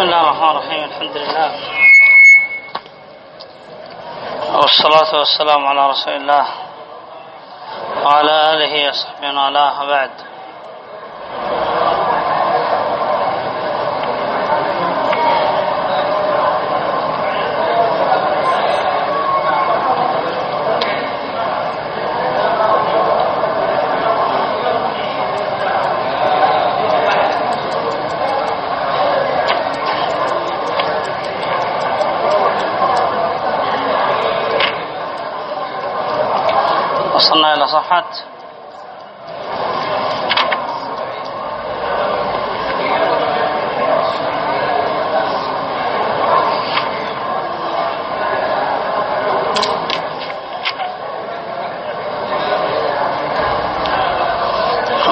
بسم الله الرحمن الرحيم. الحمد لله. والصلاة والسلام على رسول الله وعلى آله وصحبه وعلاه وبعد وصلنا إلى صفحة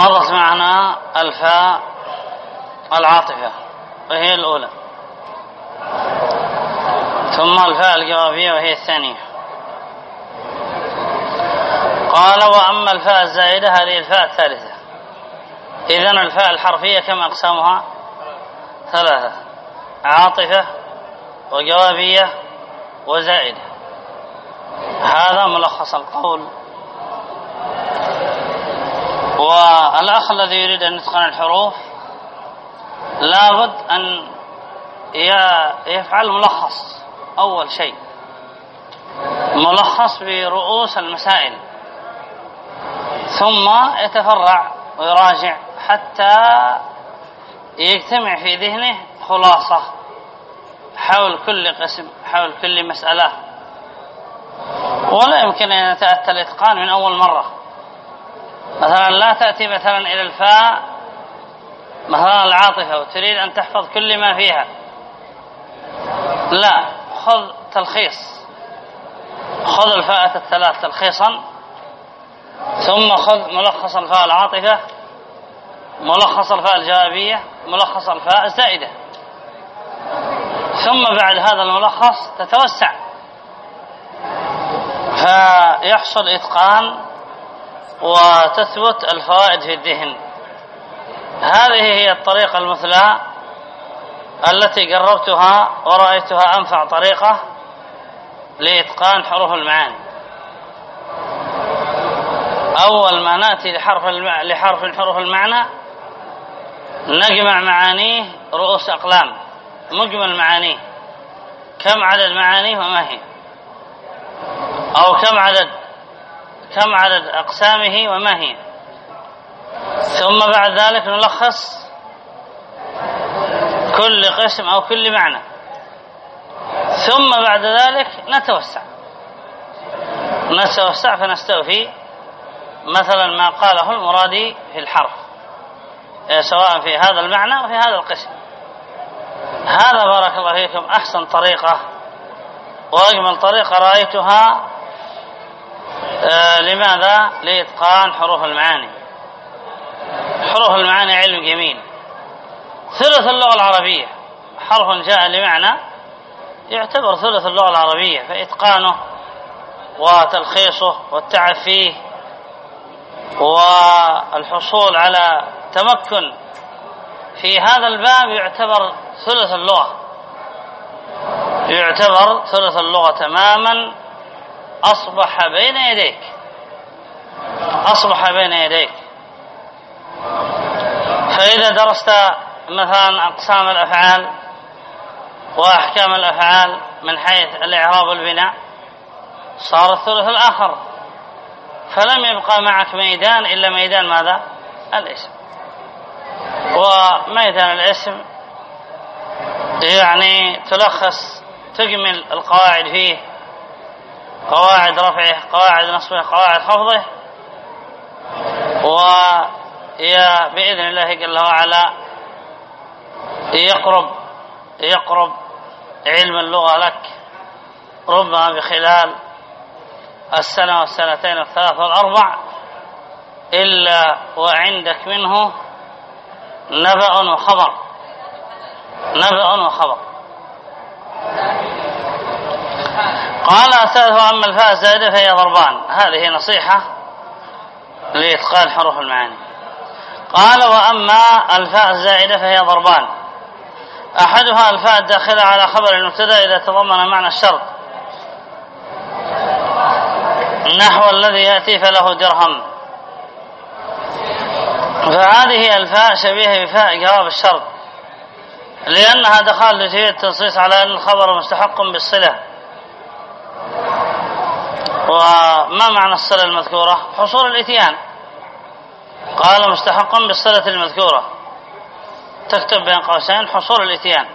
مرت معنا الفاء العاطفة. وهي الأولى. ثم الفاء الجوابية وهي الثانية. قال وأما الفاء الزائدة هذه الفاء الثالثة. إذن الفاء الحرفية كم أقسامها؟ ثلاثة. عاطفة وجوابية وزائدة. هذا ملخص القول. والأخ الذي يريد أن يتقن الحروف لابد أن يفعل ملخص أول شيء. ملخص برؤوس المسائل. ثم يتفرع ويراجع حتى يجتمع في ذهنه خلاصة حول كل قسم حول كل مسألة. ولا يمكن أن يتأتى الإتقان من أول مرة. مثلا لا تأتي مثلا إلى الفاء مثلا العاطفة وتريد أن تحفظ كل ما فيها. لا خذ تلخيص. خذ الفاءة الثلاث تلخيصا ثم خذ ملخص الفاء العاطفة ملخص الفاء الجوابية ملخص الفاء الزائدة. ثم بعد هذا الملخص تتوسع. فيحصل إتقان وتثبت الفوائد في الذهن. هذه هي الطريقة المثلى التي جربتها ورأيتها أنفع طريقة لإتقان حروف المعاني. أول ما نأتي لحرف المع... لحرف حروف المعنى نجمع معانيه رؤوس أقلام. مجمل معانيه. كم عدد معانيه وما هي؟ أو كم عدد كم عدد أقسامه وما هي. ثم بعد ذلك نلخص كل قسم أو كل معنى. ثم بعد ذلك نتوسع. نتوسع فنستوفي مثلا ما قاله المرادي في الحرف سواء في هذا المعنى وفي هذا القسم. هذا بارك الله فيكم أحسن طريقة وأجمل طريقة رأيتها لماذا؟ لإتقان حروف المعاني. حروف المعاني علم جميل ثلث اللغة العربية. حرف جاء لمعنى يعتبر ثلث اللغة العربية فإتقانه وتلخيصه والتعب فيه والحصول على تمكن في هذا الباب يعتبر ثلث اللغة. يعتبر ثلث اللغة تماما أصبح بين يديك. أصبح بين يديك. فإذا درست مثلا أقسام الأفعال وأحكام الأفعال من حيث الإعراب والبناء صار الثلث الآخر. فلم يبقى معك ميدان إلا ميدان ماذا؟ الاسم. وميدان الاسم يعني تلخص تجمل القواعد فيه قواعد رفعه قواعد نصبه قواعد خفضه ويا بإذن الله جل وعلا يقرب يقرب علم اللغة لك. ربما بخلال السنة والسنتين والثلاث والأربع إلا وعندك منه نبأ وخبر نبأ وخبر. قال الثالث أما الفاء الزائدة فهي ضربان. هذه نصيحة لإتقان حروف المعاني. قال وأما الفاء الزائدة فهي ضربان. أحدها الفاء الداخلة على خبر المبتدا إذا تضمن معنى الشرط. نحو الذي يأتي فله درهم. فهذه الفاء شبيهة بفاء جواب الشرط. لأنها دخل لتفيد التنصيص على أن الخبر مستحق بالصلة. وما معنى الصلة المذكورة؟ حصول الإتيان. قال مستحق بالصلة المذكورة. تكتب بين قوسين حصول الإتيان.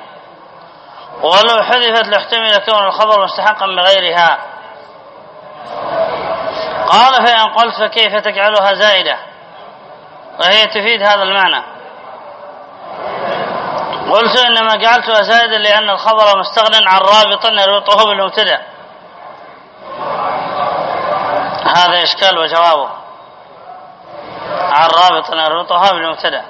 ولو حذفت لاحتمل كون الخبر مستحقا بغيرها. قال فإن قلت فكيف تجعلها زائدة؟ وهي تفيد هذا المعنى. قلت إنما جعلتها زائدة لأن الخبر مستغنى عن رابط يربطه بالمبتدا هذا إشكال وجوابه. عن رابط يربطها بالمبتدا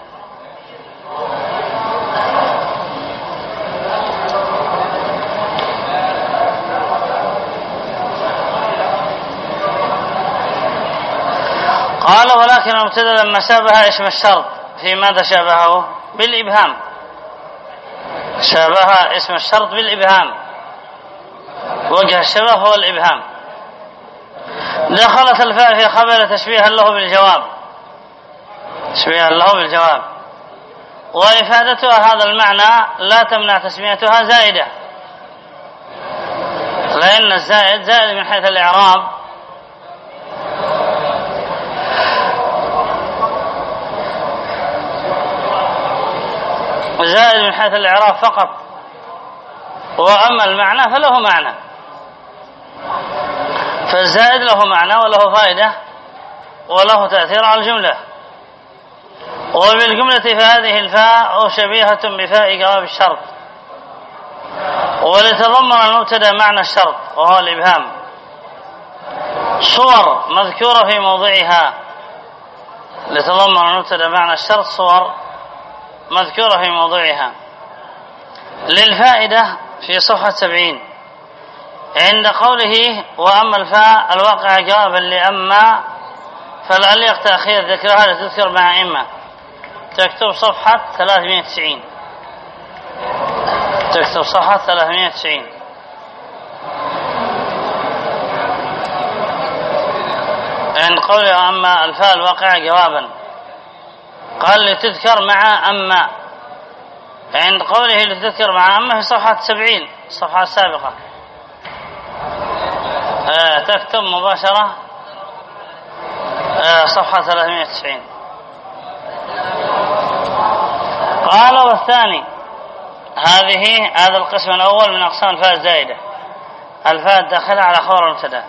قال ولكن المبتدأ لما شابه اسم الشرط؟ في ماذا شابهه؟ بالإبهام. شابه اسم الشرط؟ بالإبهام. وجه الشبه هو الإبهام. دخلت الفاء في خبر تشبيها له بالجواب. تشبيها له بالجواب. وإفادتها هذا المعنى لا تمنع تسميتها زائدة. لأن الزائد زائد من حيث الإعراب. زائد من حيث الإعراب فقط. وأما المعنى فله معنى. فالزائد له معنى وله فائدة وله تأثير على الجملة. وبالجملة فهذه الفاء شبيهة بفاء جواب الشرط. ولتضمن المبتدأ معنى الشرط وهو الإبهام. صور مذكورة في موضعها. لتضمن المبتدأ معنى الشرط صور مذكورة في موضوعها للفائدة في صفحة سبعين. عند قوله وأما الفاء الواقع جوابا لأما فلعليق تأخير ذكرها لتذكر مع إما. تكتب صفحة 390 تكتب صفحة 390 عند قوله أما الفاء الواقع جوابا. قال لتذكر مع أما. عند قوله لتذكر مع أما في صفحة سبعين الصفحة السابقة آه تكتب مباشرة. آه صفحة 390 قال والثاني هذه هذا القسم الأول من أقسام الفاء الزائدة. الفاء الداخلة على خبر المبتدا.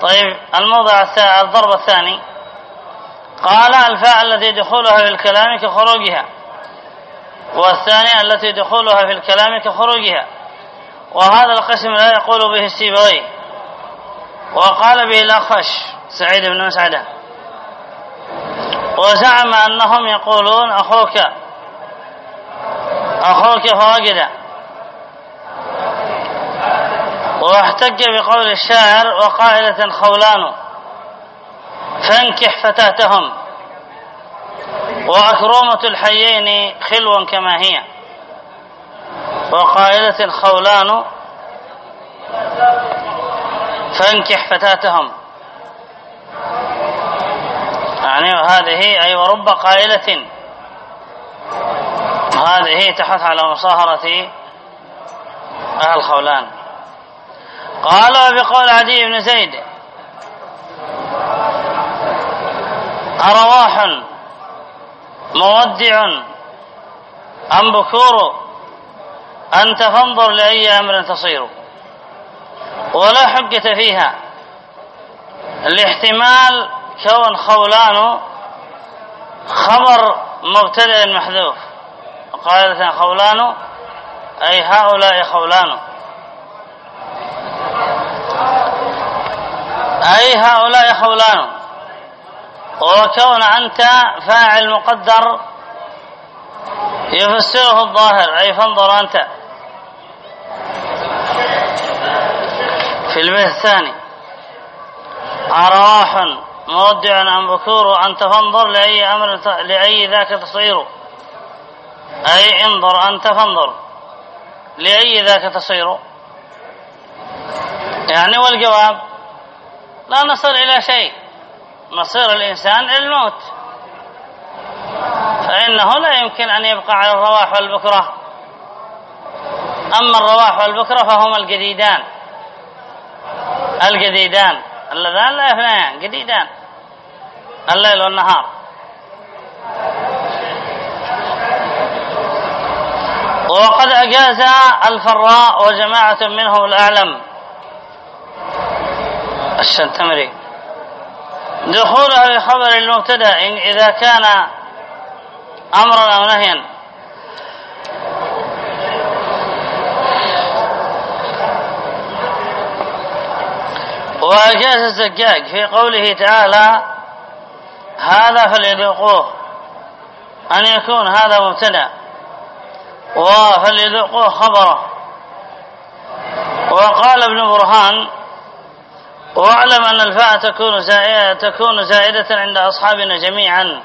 طيب الموضع الضرب الثاني. قال الفاء التي دخولها في الكلام كخروجها. والثانية التي دخولها في الكلام كخروجها. وهذا القسم لا يقول به السيبوي وقال به الأخفش سعيد بن مسعدة وزعم أنهم يقولون أخوك أخوك فوجد واحتج بقول الشاعر وقائلة خولان فانكح فتاتهم. وأكرمة الحيين خلوا كما هي. وقائلة خولان فانكح فتاتهم. يعني هذه أي ورب قائلة. هذه تحث على مصاهرة أهل خولان. قال بقول عدي بن زيد أرواح مودع أم بكور؟ أنت فانظر لأي أمر تصير. ولا حجة فيها. الاحتمال كون خولان خبر مبتدأ محذوف. قائلة خولان أي هؤلاء خولان أي هؤلاء خولان وكون أنت فاعل مقدر يفسره الظاهر أي فانظر أنت. في البيت الثاني. أرواح مودع أم بكور أنت فانظر لأي أمر لأي ذاك تصير. أي انظر أنت فانظر لأي ذاك تصير. يعني والجواب لا نصل إلى شيء. مصير الإنسان الموت. فإنه لا يمكن أن يبقى على الرواح والبكرة. أما الرواح والبكرة فهما الجديدان. الجديدان. اللذان لا يفنيان جديدان. الليل والنهار وقد أجاز الفراء وجماعة منهم الأعلم. الشنتمري دخولها بخبر المبتدأ إذا كان أمرا أو نهيا. وأجاز الزجاج في قوله تعالى هذا فليذوقوه أن يكون هذا مبتدأ وفليذوقوه خبره. وقال ابن برهان واعلم أن الفاء تكون زائدة, تكون زائدة عند أصحابنا جميعا.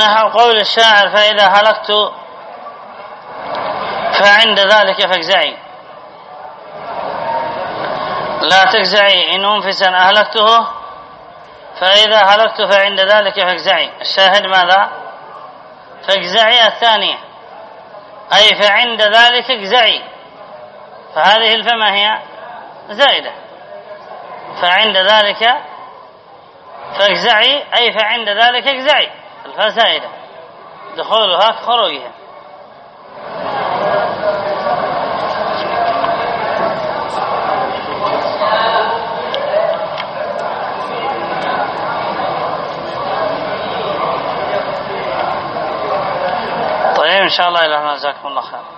نحو قول الشاعر فإذا هلكت فعند ذلك فاجزعي. لا تجزعي. إن منفسا أهلكته فإذا هلكت فعند ذلك فاجزعي. الشاهد ماذا؟ فاجزعي. الثانية أي فعند ذلك اجزعي. فهذه الفما هي زائدة. فعند ذلك فاجزعي. أي فعند ذلك اجزعي. الفاء زائدة. دخولها كخروجها إن شاء الله إلهنا جزاكم الله خير